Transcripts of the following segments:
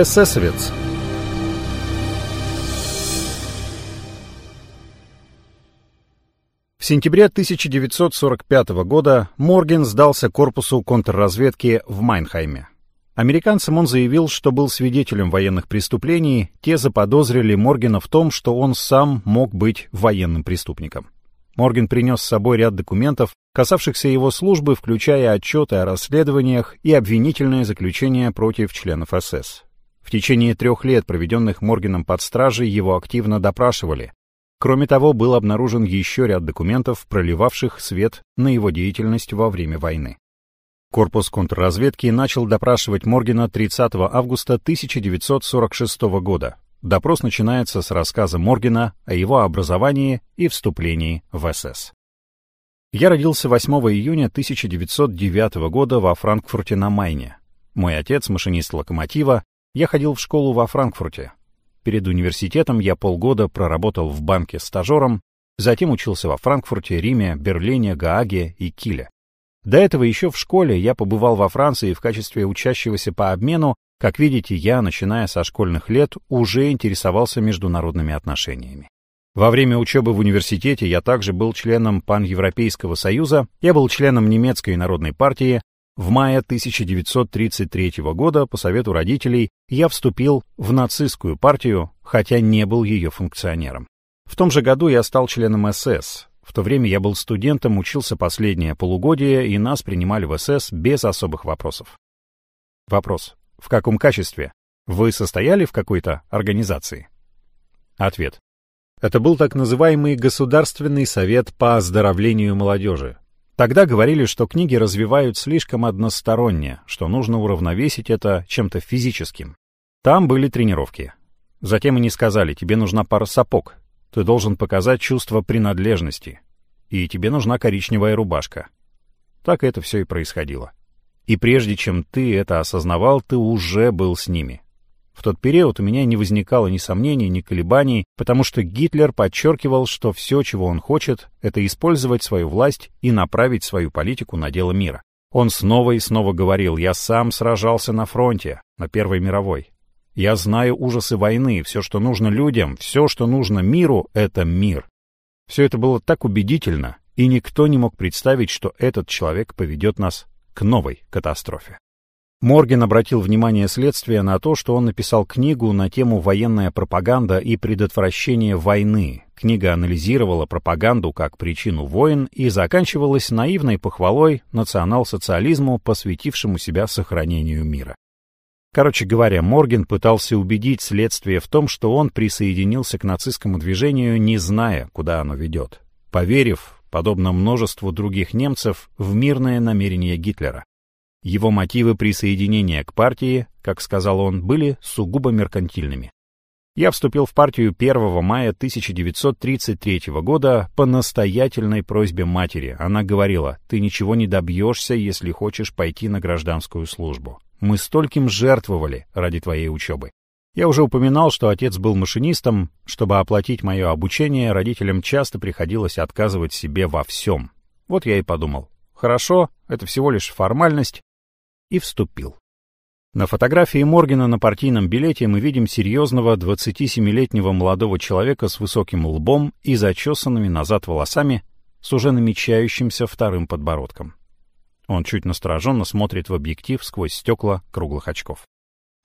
Эсэсовец. В сентябре 1945 года Морген сдался корпусу контрразведки в Майнхайме. Американцам он заявил, что был свидетелем военных преступлений, те заподозрили Моргена в том, что он сам мог быть военным преступником. Морген принес с собой ряд документов, касавшихся его службы, включая отчеты о расследованиях и обвинительное заключение против членов СС. В течение трех лет, проведенных Моргеном под стражей, его активно допрашивали. Кроме того, был обнаружен еще ряд документов, проливавших свет на его деятельность во время войны. Корпус контрразведки начал допрашивать Моргена 30 августа 1946 года. Допрос начинается с рассказа Моргена о его образовании и вступлении в СС. Я родился 8 июня 1909 года во Франкфурте на Майне. Мой отец — машинист локомотива, я ходил в школу во Франкфурте. Перед университетом я полгода проработал в банке стажером, затем учился во Франкфурте, Риме, Берлине, Гааге и Киле. До этого еще в школе я побывал во Франции в качестве учащегося по обмену. Как видите, я, начиная со школьных лет, уже интересовался международными отношениями. Во время учебы в университете я также был членом Пан-Европейского союза, я был членом немецкой народной партии, в мае 1933 года по совету родителей я вступил в нацистскую партию, хотя не был ее функционером. В том же году я стал членом СС. В то время я был студентом, учился последнее полугодие, и нас принимали в СС без особых вопросов. Вопрос. В каком качестве? Вы состояли в какой-то организации? Ответ. Это был так называемый Государственный совет по оздоровлению молодежи, Тогда говорили, что книги развивают слишком односторонне, что нужно уравновесить это чем-то физическим. Там были тренировки. Затем они сказали, тебе нужна пара сапог, ты должен показать чувство принадлежности, и тебе нужна коричневая рубашка. Так это все и происходило. И прежде чем ты это осознавал, ты уже был с ними. В тот период у меня не возникало ни сомнений, ни колебаний, потому что Гитлер подчеркивал, что все, чего он хочет, это использовать свою власть и направить свою политику на дело мира. Он снова и снова говорил, я сам сражался на фронте, на Первой мировой. Я знаю ужасы войны, все, что нужно людям, все, что нужно миру, это мир. Все это было так убедительно, и никто не мог представить, что этот человек поведет нас к новой катастрофе. Морген обратил внимание следствия на то, что он написал книгу на тему «Военная пропаганда и предотвращение войны». Книга анализировала пропаганду как причину войн и заканчивалась наивной похвалой национал-социализму, посвятившему себя сохранению мира. Короче говоря, Морген пытался убедить следствие в том, что он присоединился к нацистскому движению, не зная, куда оно ведет, поверив, подобно множеству других немцев, в мирное намерение Гитлера. Его мотивы присоединения к партии, как сказал он, были сугубо меркантильными. Я вступил в партию 1 мая 1933 года по настоятельной просьбе матери. Она говорила, ты ничего не добьешься, если хочешь пойти на гражданскую службу. Мы стольким жертвовали ради твоей учебы. Я уже упоминал, что отец был машинистом. Чтобы оплатить мое обучение, родителям часто приходилось отказывать себе во всем. Вот я и подумал. Хорошо, это всего лишь формальность, и вступил. На фотографии Моргена на партийном билете мы видим серьезного 27-летнего молодого человека с высоким лбом и зачесанными назад волосами, с уже намечающимся вторым подбородком. Он чуть настороженно смотрит в объектив сквозь стекла круглых очков.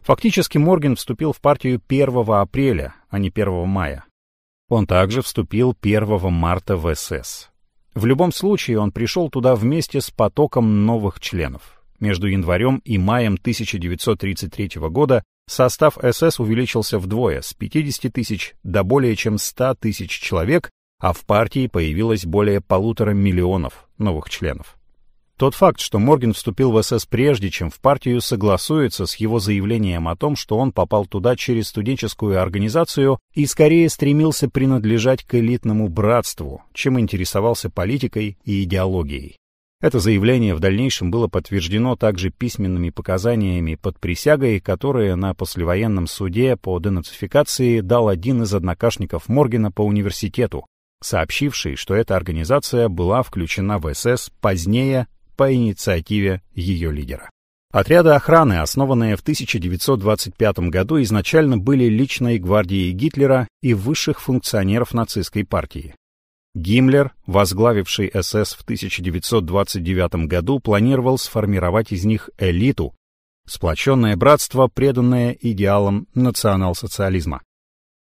Фактически Морген вступил в партию 1 апреля, а не 1 мая. Он также вступил 1 марта в СС. В любом случае он пришел туда вместе с потоком новых членов. Между январем и маем 1933 года состав СС увеличился вдвое, с 50 тысяч до более чем 100 тысяч человек, а в партии появилось более полутора миллионов новых членов. Тот факт, что Морген вступил в СС прежде, чем в партию, согласуется с его заявлением о том, что он попал туда через студенческую организацию и скорее стремился принадлежать к элитному братству, чем интересовался политикой и идеологией. Это заявление в дальнейшем было подтверждено также письменными показаниями под присягой, которые на послевоенном суде по денацификации дал один из однокашников Моргена по университету, сообщивший, что эта организация была включена в СС позднее по инициативе ее лидера. Отряды охраны, основанные в 1925 году, изначально были личной гвардией Гитлера и высших функционеров нацистской партии. Гиммлер, возглавивший СС в 1929 году, планировал сформировать из них элиту, сплоченное братство, преданное идеалам национал-социализма.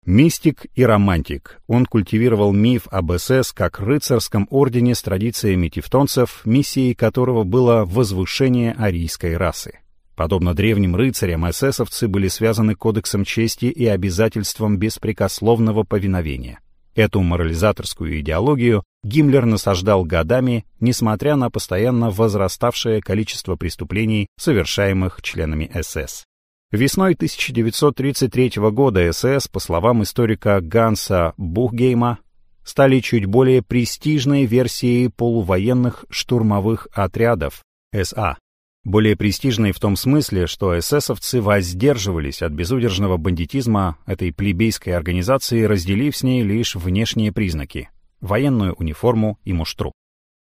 Мистик и романтик, он культивировал миф об СС как рыцарском ордене с традициями тевтонцев, миссией которого было возвышение арийской расы. Подобно древним рыцарям, эсэсовцы были связаны кодексом чести и обязательством беспрекословного повиновения. Эту морализаторскую идеологию Гиммлер насаждал годами, несмотря на постоянно возраставшее количество преступлений, совершаемых членами СС. Весной 1933 года СС, по словам историка Ганса Бухгейма, стали чуть более престижной версией полувоенных штурмовых отрядов СА, более престижной в том смысле, что эсэсовцы воздерживались от безудержного бандитизма этой плебейской организации, разделив с ней лишь внешние признаки — военную униформу и муштру.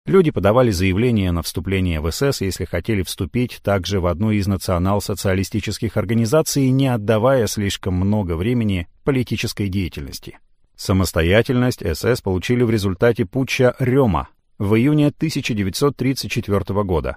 Люди подавали заявление на вступление в СС, если хотели вступить также в одну из национал-социалистических организаций, не отдавая слишком много времени политической деятельности. Самостоятельность СС получили в результате путча Рема в июне 1934 года,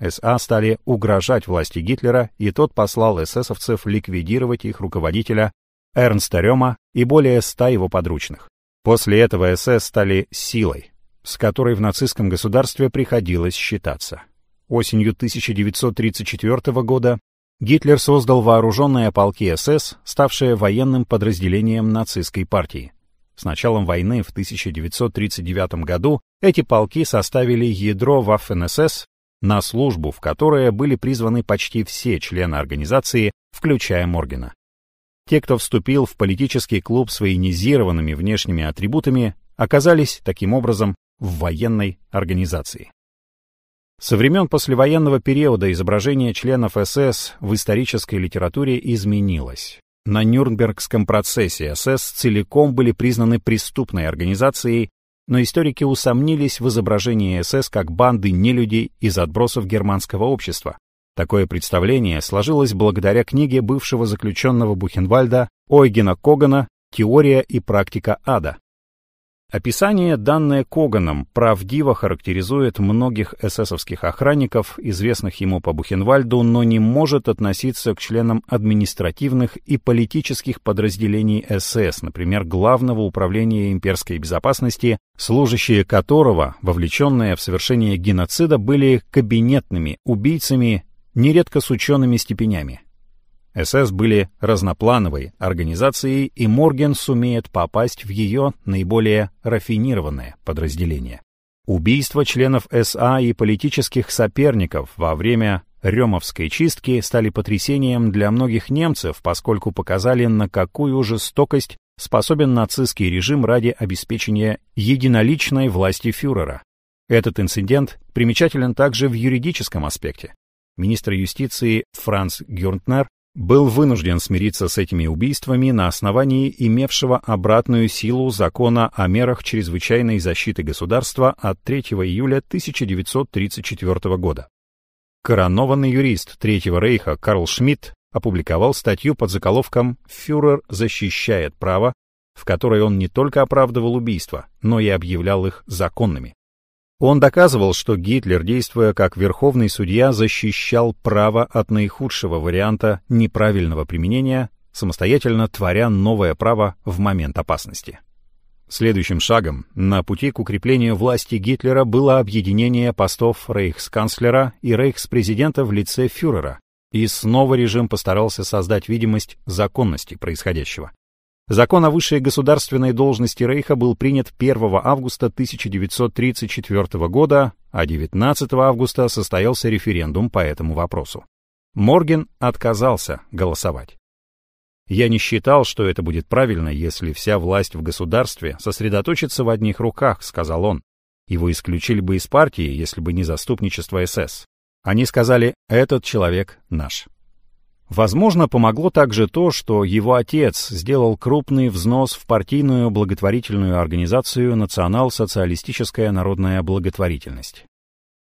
СА стали угрожать власти Гитлера, и тот послал эсэсовцев ликвидировать их руководителя Эрнста Рема и более ста его подручных. После этого СС стали силой, с которой в нацистском государстве приходилось считаться. Осенью 1934 года Гитлер создал вооруженные полки СС, ставшие военным подразделением нацистской партии. С началом войны в 1939 году эти полки составили ядро Waffen-СС на службу, в которое были призваны почти все члены организации, включая Моргена. Те, кто вступил в политический клуб с военизированными внешними атрибутами, оказались, таким образом, в военной организации. Со времен послевоенного периода изображение членов СС в исторической литературе изменилось. На Нюрнбергском процессе СС целиком были признаны преступной организацией, но историки усомнились в изображении СС как банды нелюдей из отбросов германского общества. Такое представление сложилось благодаря книге бывшего заключенного Бухенвальда Ойгена Когана «Теория и практика ада». Описание, данное Коганом, правдиво характеризует многих эсэсовских охранников, известных ему по Бухенвальду, но не может относиться к членам административных и политических подразделений СС, например, Главного управления имперской безопасности, служащие которого, вовлеченные в совершение геноцида, были кабинетными убийцами, нередко с учеными степенями. СС были разноплановой организацией, и Морген сумеет попасть в ее наиболее рафинированное подразделение. Убийства членов СА и политических соперников во время Ремовской чистки стали потрясением для многих немцев, поскольку показали, на какую жестокость способен нацистский режим ради обеспечения единоличной власти фюрера. Этот инцидент примечателен также в юридическом аспекте. Министр юстиции Франц Гюртнер был вынужден смириться с этими убийствами на основании имевшего обратную силу закона о мерах чрезвычайной защиты государства от 3 июля 1934 года. Коронованный юрист Третьего рейха Карл Шмидт опубликовал статью под заголовком «Фюрер защищает право», в которой он не только оправдывал убийства, но и объявлял их законными. Он доказывал, что Гитлер, действуя как верховный судья, защищал право от наихудшего варианта неправильного применения, самостоятельно творя новое право в момент опасности. Следующим шагом на пути к укреплению власти Гитлера было объединение постов рейхсканцлера и рейхспрезидента в лице фюрера, и снова режим постарался создать видимость законности происходящего. Закон о высшей государственной должности Рейха был принят 1 августа 1934 года, а 19 августа состоялся референдум по этому вопросу. Морген отказался голосовать. «Я не считал, что это будет правильно, если вся власть в государстве сосредоточится в одних руках», — сказал он. Его исключили бы из партии, если бы не заступничество СС. Они сказали «этот человек наш». Возможно, помогло также то, что его отец сделал крупный взнос в партийную благотворительную организацию «Национал-социалистическая народная благотворительность».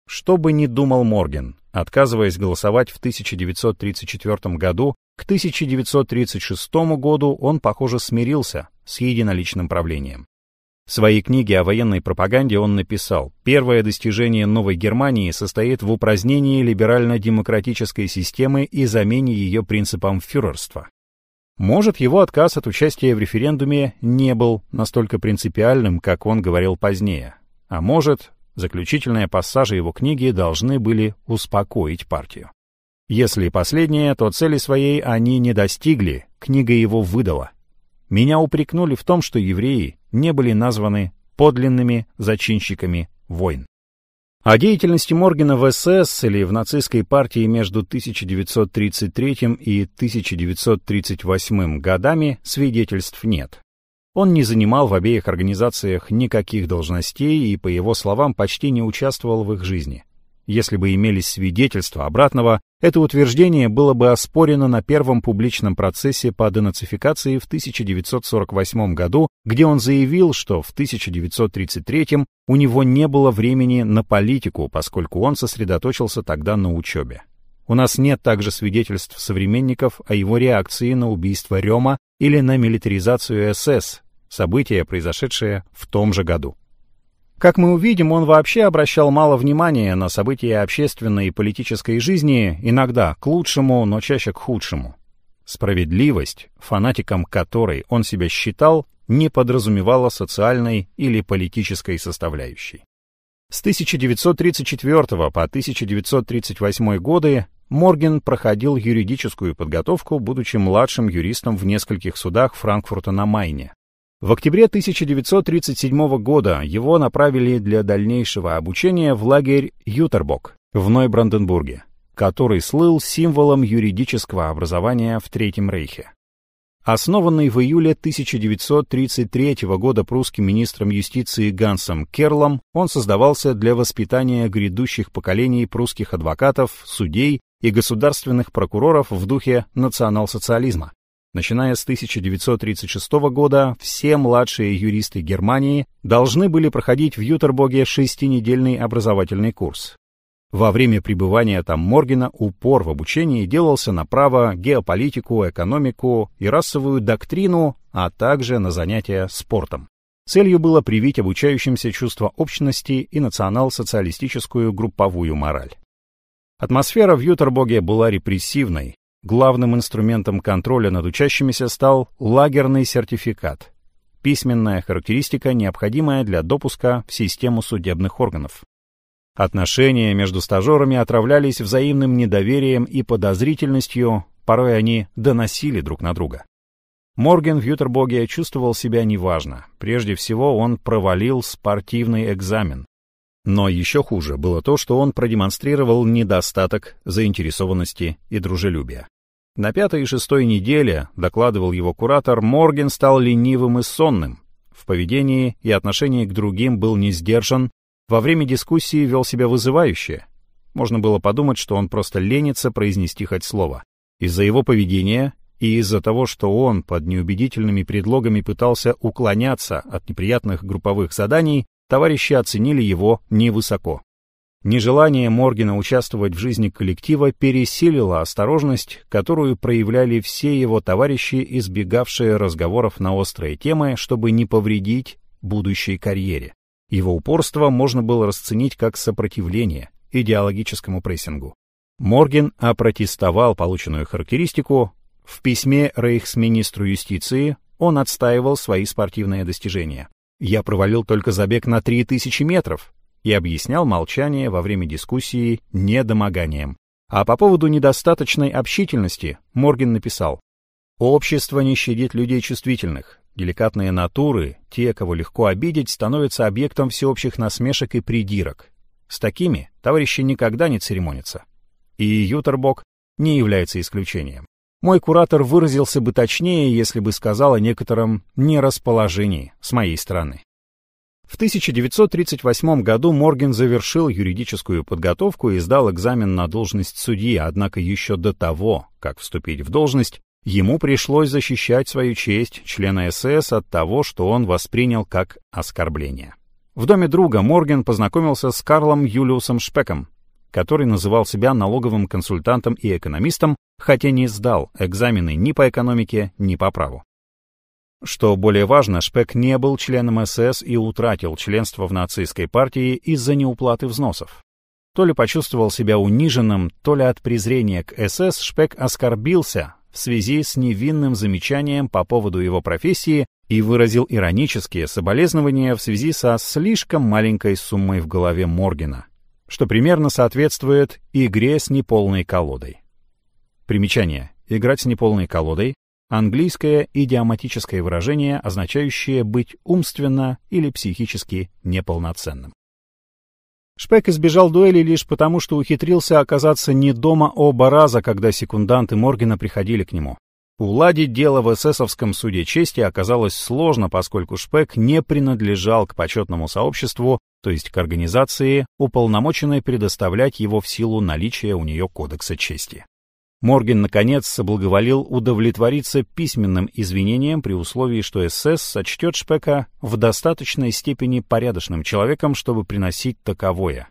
Что бы ни думал Морген, отказываясь голосовать в 1934 году, к 1936 году он, похоже, смирился с единоличным правлением. В своей книге о военной пропаганде он написал, «Первое достижение новой Германии состоит в упразднении либерально-демократической системы и замене ее принципам фюрерства». Может, его отказ от участия в референдуме не был настолько принципиальным, как он говорил позднее. А может, заключительные пассажи его книги должны были успокоить партию. Если последнее, то цели своей они не достигли, книга его выдала. Меня упрекнули в том, что евреи не были названы подлинными зачинщиками войн. О деятельности Моргена в СС или в нацистской партии между 1933 и 1938 годами свидетельств нет. Он не занимал в обеих организациях никаких должностей и, по его словам, почти не участвовал в их жизни. Если бы имелись свидетельства обратного, это утверждение было бы оспорено на первом публичном процессе по денацификации в 1948 году, где он заявил, что в 1933 у него не было времени на политику, поскольку он сосредоточился тогда на учебе. У нас нет также свидетельств современников о его реакции на убийство Рема или на милитаризацию СС, события, произошедшие в том же году. Как мы увидим, он вообще обращал мало внимания на события общественной и политической жизни, иногда к лучшему, но чаще к худшему. Справедливость, фанатиком которой он себя считал, не подразумевала социальной или политической составляющей. С 1934 по 1938 годы Морген проходил юридическую подготовку, будучи младшим юристом в нескольких судах Франкфурта на Майне. В октябре 1937 года его направили для дальнейшего обучения в лагерь Ютербок в Нойбранденбурге, который слыл символом юридического образования в Третьем Рейхе. Основанный в июле 1933 года прусским министром юстиции Гансом Керлом, он создавался для воспитания грядущих поколений прусских адвокатов, судей и государственных прокуроров в духе национал-социализма. Начиная с 1936 года, все младшие юристы Германии должны были проходить в Ютербоге шестинедельный образовательный курс. Во время пребывания там Моргена упор в обучении делался на право, геополитику, экономику и расовую доктрину, а также на занятия спортом. Целью было привить обучающимся чувство общности и национал-социалистическую групповую мораль. Атмосфера в Ютербоге была репрессивной, Главным инструментом контроля над учащимися стал лагерный сертификат, письменная характеристика, необходимая для допуска в систему судебных органов. Отношения между стажерами отравлялись взаимным недоверием и подозрительностью, порой они доносили друг на друга. Морген в чувствовал себя неважно. Прежде всего, он провалил спортивный экзамен. Но еще хуже было то, что он продемонстрировал недостаток заинтересованности и дружелюбия. На пятой и шестой неделе, докладывал его куратор, Морген стал ленивым и сонным. В поведении и отношении к другим был не сдержан, во время дискуссии вел себя вызывающе. Можно было подумать, что он просто ленится произнести хоть слово. Из-за его поведения и из-за того, что он под неубедительными предлогами пытался уклоняться от неприятных групповых заданий, товарищи оценили его невысоко. Нежелание Моргена участвовать в жизни коллектива пересилило осторожность, которую проявляли все его товарищи, избегавшие разговоров на острые темы, чтобы не повредить будущей карьере. Его упорство можно было расценить как сопротивление идеологическому прессингу. Морген опротестовал полученную характеристику. В письме рейхсминистру юстиции он отстаивал свои спортивные достижения. «Я провалил только забег на 3000 метров, и объяснял молчание во время дискуссии недомоганием. А по поводу недостаточной общительности Морген написал «Общество не щадит людей чувствительных. Деликатные натуры, те, кого легко обидеть, становятся объектом всеобщих насмешек и придирок. С такими товарищи никогда не церемонятся. И Ютербок не является исключением. Мой куратор выразился бы точнее, если бы сказал о некотором нерасположении с моей стороны. В 1938 году Морген завершил юридическую подготовку и сдал экзамен на должность судьи, однако еще до того, как вступить в должность, ему пришлось защищать свою честь члена СС от того, что он воспринял как оскорбление. В доме друга Морген познакомился с Карлом Юлиусом Шпеком, который называл себя налоговым консультантом и экономистом, хотя не сдал экзамены ни по экономике, ни по праву. Что более важно, Шпек не был членом СС и утратил членство в нацистской партии из-за неуплаты взносов. То ли почувствовал себя униженным, то ли от презрения к СС Шпек оскорбился в связи с невинным замечанием по поводу его профессии и выразил иронические соболезнования в связи со слишком маленькой суммой в голове Моргена, что примерно соответствует игре с неполной колодой. Примечание. Играть с неполной колодой Английское идиоматическое выражение, означающее быть умственно или психически неполноценным. Шпек избежал дуэли лишь потому, что ухитрился оказаться не дома оба раза, когда секунданты Моргена приходили к нему. Уладить дело в эсэсовском суде чести оказалось сложно, поскольку Шпек не принадлежал к почетному сообществу, то есть к организации, уполномоченной предоставлять его в силу наличия у нее кодекса чести. Морген, наконец, соблаговолил удовлетвориться письменным извинением при условии, что СС сочтет Шпека в достаточной степени порядочным человеком, чтобы приносить таковое.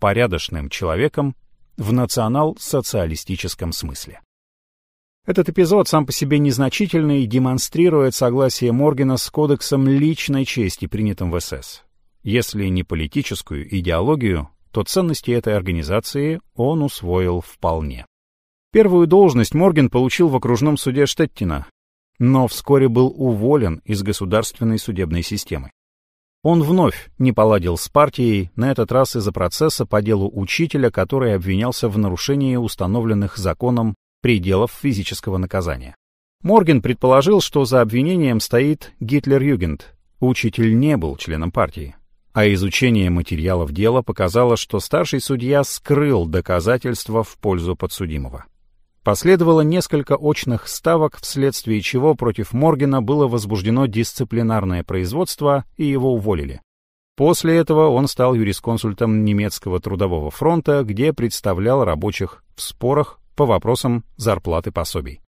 Порядочным человеком в национал-социалистическом смысле. Этот эпизод сам по себе незначительный и демонстрирует согласие Моргена с кодексом личной чести, принятым в СС. Если не политическую идеологию, то ценности этой организации он усвоил вполне. Первую должность Морген получил в окружном суде Штеттина, но вскоре был уволен из государственной судебной системы. Он вновь не поладил с партией, на этот раз из-за процесса по делу учителя, который обвинялся в нарушении установленных законом пределов физического наказания. Морген предположил, что за обвинением стоит Гитлер-Югент. Учитель не был членом партии. А изучение материалов дела показало, что старший судья скрыл доказательства в пользу подсудимого. Последовало несколько очных ставок, вследствие чего против Моргена было возбуждено дисциплинарное производство и его уволили. После этого он стал юрисконсультом немецкого трудового фронта, где представлял рабочих в спорах по вопросам зарплаты пособий.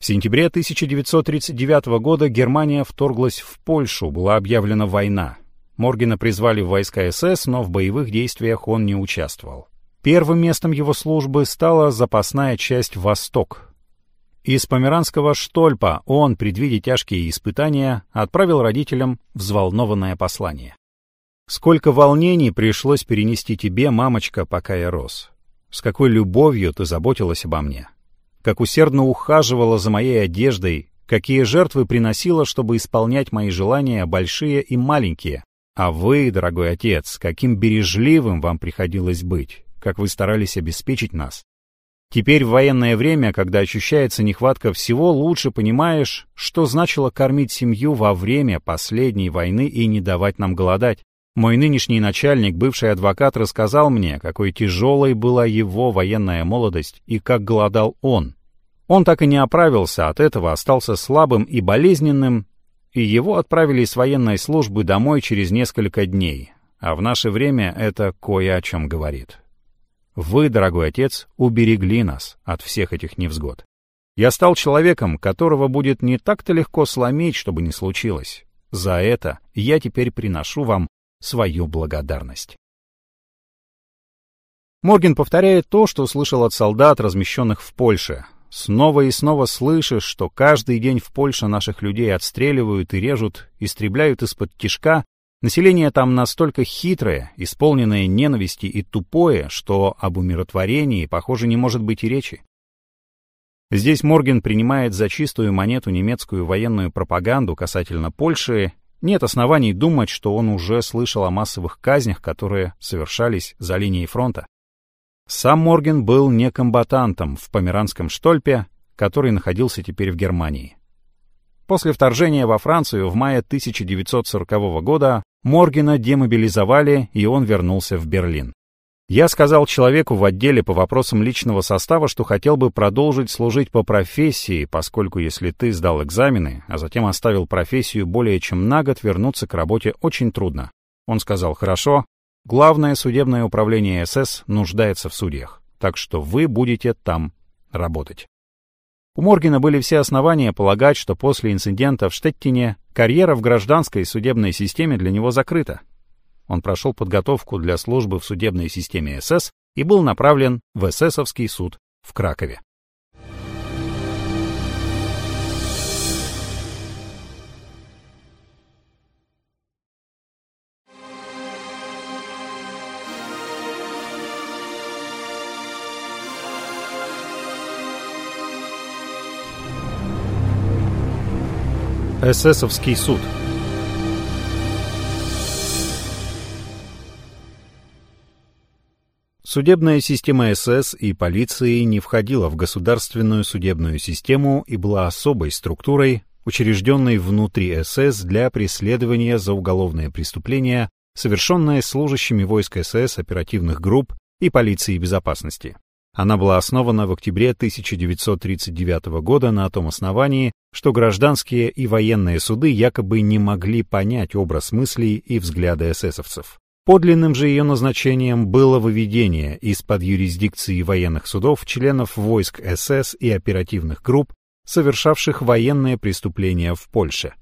В сентябре 1939 года Германия вторглась в Польшу, была объявлена война. Моргена призвали в войска СС, но в боевых действиях он не участвовал. Первым местом его службы стала запасная часть «Восток». Из померанского Штольпа он, предвидя тяжкие испытания, отправил родителям взволнованное послание. «Сколько волнений пришлось перенести тебе, мамочка, пока я рос. С какой любовью ты заботилась обо мне. Как усердно ухаживала за моей одеждой, какие жертвы приносила, чтобы исполнять мои желания, большие и маленькие. А вы, дорогой отец, каким бережливым вам приходилось быть как вы старались обеспечить нас. Теперь в военное время, когда ощущается нехватка всего, лучше понимаешь, что значило кормить семью во время последней войны и не давать нам голодать. Мой нынешний начальник, бывший адвокат, рассказал мне, какой тяжелой была его военная молодость и как голодал он. Он так и не оправился от этого, остался слабым и болезненным, и его отправили с военной службы домой через несколько дней. А в наше время это кое о чем говорит. Вы, дорогой отец, уберегли нас от всех этих невзгод. Я стал человеком, которого будет не так-то легко сломить, чтобы не случилось. За это я теперь приношу вам свою благодарность. Морген повторяет то, что слышал от солдат, размещенных в Польше. Снова и снова слышишь, что каждый день в Польше наших людей отстреливают и режут, истребляют из-под тишка, Население там настолько хитрое, исполненное ненависти и тупое, что об умиротворении, похоже, не может быть и речи. Здесь Морген принимает за чистую монету немецкую военную пропаганду касательно Польши. Нет оснований думать, что он уже слышал о массовых казнях, которые совершались за линией фронта. Сам Морген был не комбатантом в Померанском Штольпе, который находился теперь в Германии. После вторжения во Францию в мае 1940 года Моргена демобилизовали, и он вернулся в Берлин. Я сказал человеку в отделе по вопросам личного состава, что хотел бы продолжить служить по профессии, поскольку если ты сдал экзамены, а затем оставил профессию более чем на год, вернуться к работе очень трудно. Он сказал, хорошо, главное судебное управление СС нуждается в судьях, так что вы будете там работать. У Моргена были все основания полагать, что после инцидента в Штеттине карьера в гражданской судебной системе для него закрыта. он прошел подготовку для службы в судебной системе СС и был направлен в эсэсовский суд в Кракове. Эсэсовский суд Судебная система СС и полиции не входила в государственную судебную систему и была особой структурой, учрежденной внутри СС для преследования за уголовные преступления, совершенные служащими войск СС, оперативных групп и полиции безопасности. Она была основана в октябре 1939 года на том основании, что гражданские и военные суды якобы не могли понять образ мыслей и взгляды эсэсовцев. Подлинным же ее назначением было выведение из-под юрисдикции военных судов членов войск СС и оперативных групп, совершавших военные преступления в Польше.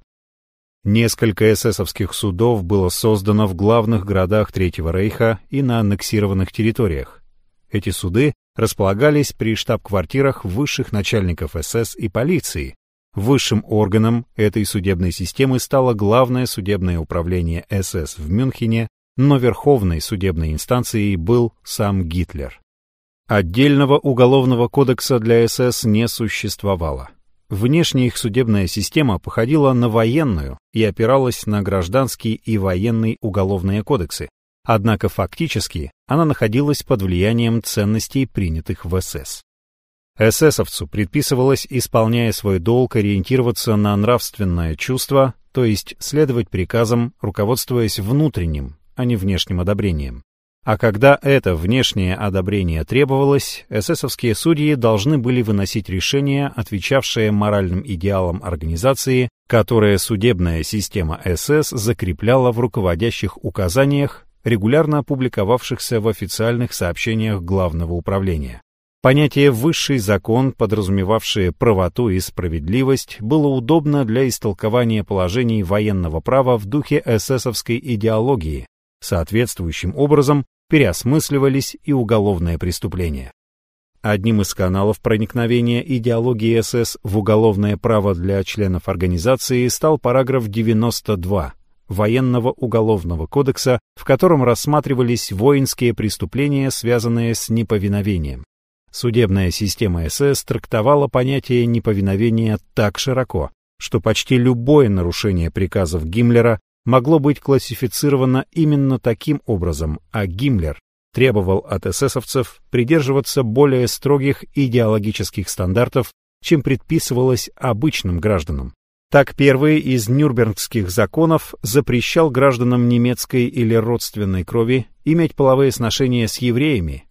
Несколько эсэсовских судов было создано в главных городах Третьего Рейха и на аннексированных территориях. Эти суды располагались при штаб-квартирах высших начальников СС и полиции. Высшим органом этой судебной системы стало Главное судебное управление СС в Мюнхене, но Верховной судебной инстанцией был сам Гитлер. Отдельного уголовного кодекса для СС не существовало. Внешне их судебная система походила на военную и опиралась на гражданский и военный уголовные кодексы, Однако фактически она находилась под влиянием ценностей, принятых в СС. ССовцу предписывалось, исполняя свой долг, ориентироваться на нравственное чувство, то есть следовать приказам, руководствуясь внутренним, а не внешним одобрением. А когда это внешнее одобрение требовалось, эсэсовские судьи должны были выносить решения, отвечавшие моральным идеалам организации, которые судебная система СС закрепляла в руководящих указаниях регулярно опубликовавшихся в официальных сообщениях Главного управления. Понятие «высший закон», подразумевавшее правоту и справедливость, было удобно для истолкования положений военного права в духе эсэсовской идеологии. Соответствующим образом переосмысливались и уголовные преступления. Одним из каналов проникновения идеологии СС в уголовное право для членов организации стал параграф 92 военного уголовного кодекса, в котором рассматривались воинские преступления, связанные с неповиновением. Судебная система СС трактовала понятие неповиновения так широко, что почти любое нарушение приказов Гиммлера могло быть классифицировано именно таким образом, а Гиммлер требовал от эсэсовцев придерживаться более строгих идеологических стандартов, чем предписывалось обычным гражданам. Так первый из нюрнбергских законов запрещал гражданам немецкой или родственной крови иметь половые сношения с евреями,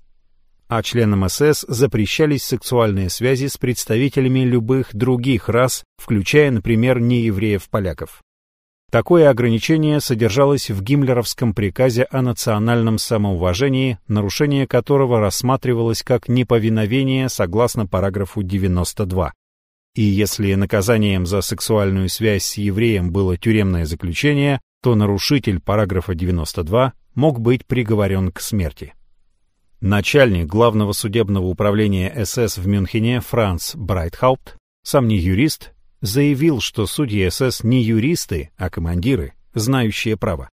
а членам СС запрещались сексуальные связи с представителями любых других рас, включая, например, неевреев-поляков. Такое ограничение содержалось в гиммлеровском приказе о национальном самоуважении, нарушение которого рассматривалось как неповиновение согласно параграфу 92. И если наказанием за сексуальную связь с евреем было тюремное заключение, то нарушитель параграфа 92 мог быть приговорен к смерти. Начальник главного судебного управления СС в Мюнхене Франц Брайтхаупт, сам не юрист, заявил, что судьи СС не юристы, а командиры, знающие право.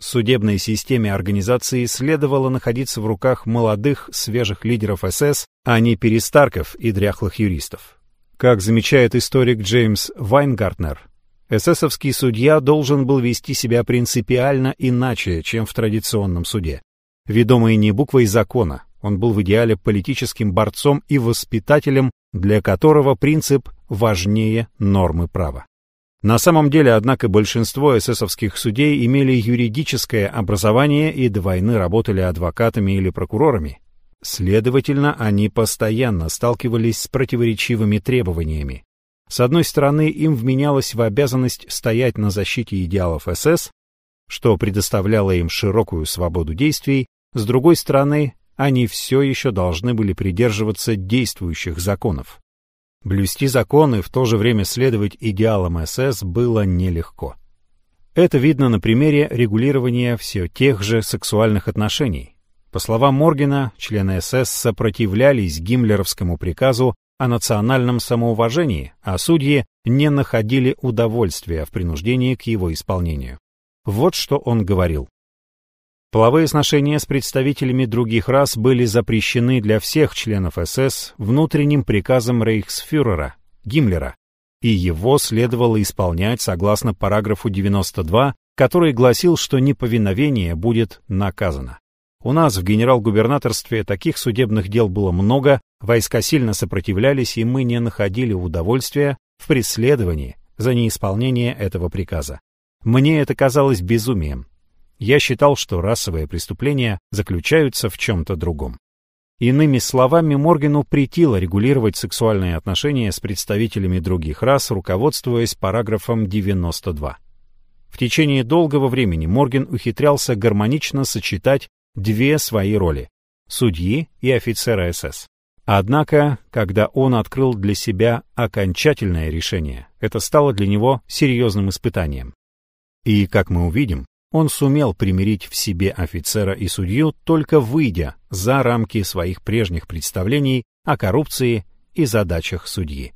Судебной системе организации следовало находиться в руках молодых, свежих лидеров СС, а не перестарков и дряхлых юристов. Как замечает историк Джеймс Вайнгартнер, эсэсовский судья должен был вести себя принципиально иначе, чем в традиционном суде. Ведомый не буквой закона, он был в идеале политическим борцом и воспитателем, для которого принцип важнее нормы права. На самом деле, однако, большинство эсэсовских судей имели юридическое образование и до войны работали адвокатами или прокурорами, Следовательно, они постоянно сталкивались с противоречивыми требованиями. С одной стороны, им вменялось в обязанность стоять на защите идеалов СС, что предоставляло им широкую свободу действий, с другой стороны, они все еще должны были придерживаться действующих законов. Блюсти законы и в то же время следовать идеалам СС было нелегко. Это видно на примере регулирования все тех же сексуальных отношений. По словам Моргена, члены СС сопротивлялись гиммлеровскому приказу о национальном самоуважении, а судьи не находили удовольствия в принуждении к его исполнению. Вот что он говорил. Половые сношения с представителями других рас были запрещены для всех членов СС внутренним приказом рейхсфюрера Гиммлера, и его следовало исполнять согласно параграфу 92, который гласил, что неповиновение будет наказано. У нас в генерал-губернаторстве таких судебных дел было много, войска сильно сопротивлялись, и мы не находили удовольствия в преследовании за неисполнение этого приказа. Мне это казалось безумием. Я считал, что расовые преступления заключаются в чем-то другом. Иными словами, Моргену претило регулировать сексуальные отношения с представителями других рас, руководствуясь параграфом 92. В течение долгого времени Морген ухитрялся гармонично сочетать две свои роли — судьи и офицера СС. Однако, когда он открыл для себя окончательное решение, это стало для него серьезным испытанием. И, как мы увидим, он сумел примирить в себе офицера и судью, только выйдя за рамки своих прежних представлений о коррупции и задачах судьи.